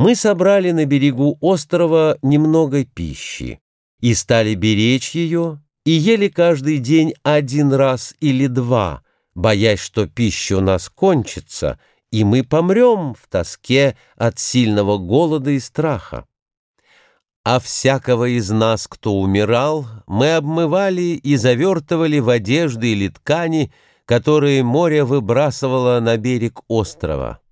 Мы собрали на берегу острова немного пищи и стали беречь ее, и ели каждый день один раз или два, боясь, что пища у нас кончится, и мы помрем в тоске от сильного голода и страха. А всякого из нас, кто умирал, мы обмывали и завертывали в одежды или ткани, которые море выбрасывало на берег острова.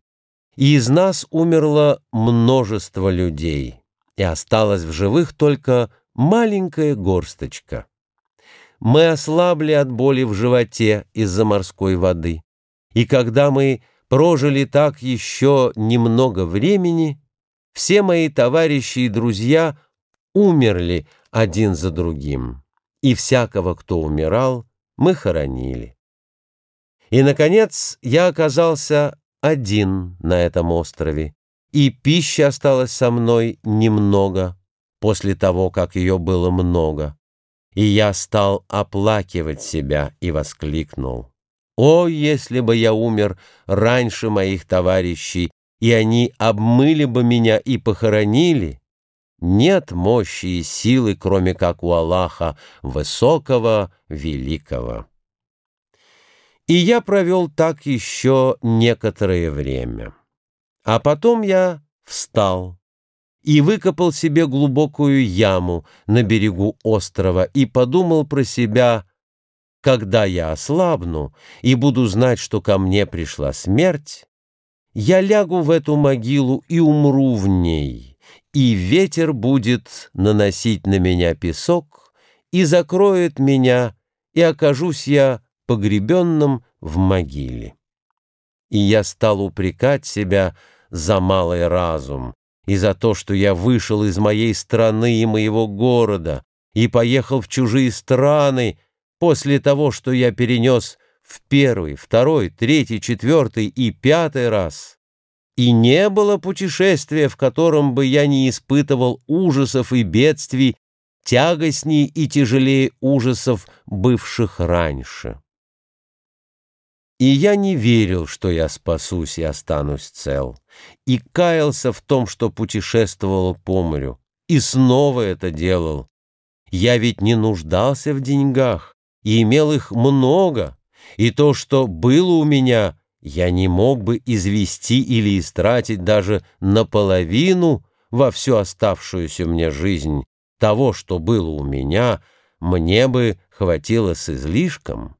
И из нас умерло множество людей, и осталась в живых только маленькая горсточка. Мы ослабли от боли в животе из-за морской воды, и когда мы прожили так еще немного времени, все мои товарищи и друзья умерли один за другим, и всякого, кто умирал, мы хоронили. И, наконец, я оказался один на этом острове, и пищи осталось со мной немного после того, как ее было много. И я стал оплакивать себя и воскликнул. О, если бы я умер раньше моих товарищей, и они обмыли бы меня и похоронили! Нет мощи и силы, кроме как у Аллаха, высокого, великого. И я провел так еще некоторое время. А потом я встал и выкопал себе глубокую яму на берегу острова и подумал про себя — когда я ослабну и буду знать, что ко мне пришла смерть, я лягу в эту могилу и умру в ней, и ветер будет наносить на меня песок и закроет меня, и окажусь я погребенным в могиле. И я стал упрекать себя за малый разум и за то, что я вышел из моей страны и моего города и поехал в чужие страны, после того, что я перенес в первый, второй, третий, четвертый и пятый раз, и не было путешествия, в котором бы я не испытывал ужасов и бедствий, тягостней и тяжелее ужасов, бывших раньше. И я не верил, что я спасусь и останусь цел, и каялся в том, что путешествовал по морю, и снова это делал. Я ведь не нуждался в деньгах, и имел их много, и то, что было у меня, я не мог бы извести или истратить даже наполовину во всю оставшуюся мне жизнь того, что было у меня, мне бы хватило с излишком.